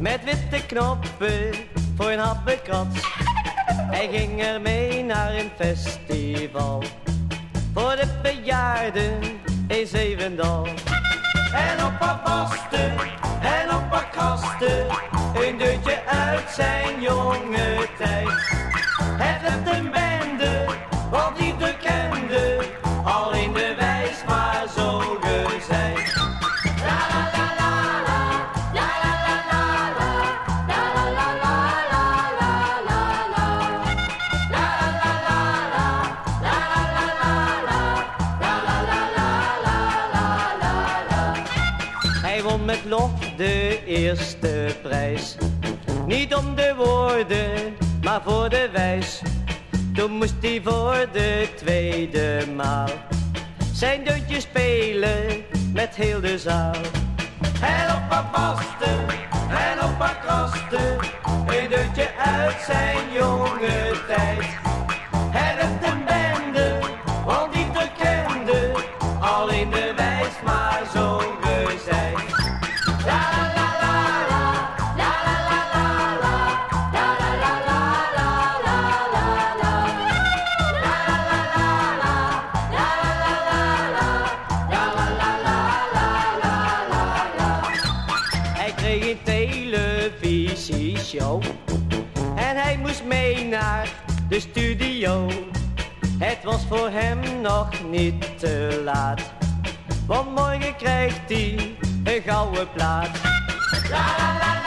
Met witte knoppen voor een happenkats. Hij ging er mee naar een festival. Voor de bejaarden in Zevendal. En op haar en op haar kasten. Een deuntje uit zijn jonge tijd. Met lof de eerste prijs. Niet om de woorden, maar voor de wijs. Toen moest hij voor de tweede maal zijn deuntje spelen met heel de zaal. En op haar vasten en op haar kasten, een deuntje uit zijn jonge Televisieshow en hij moest mee naar de studio. Het was voor hem nog niet te laat, want morgen krijgt hij gouden plaat. La la la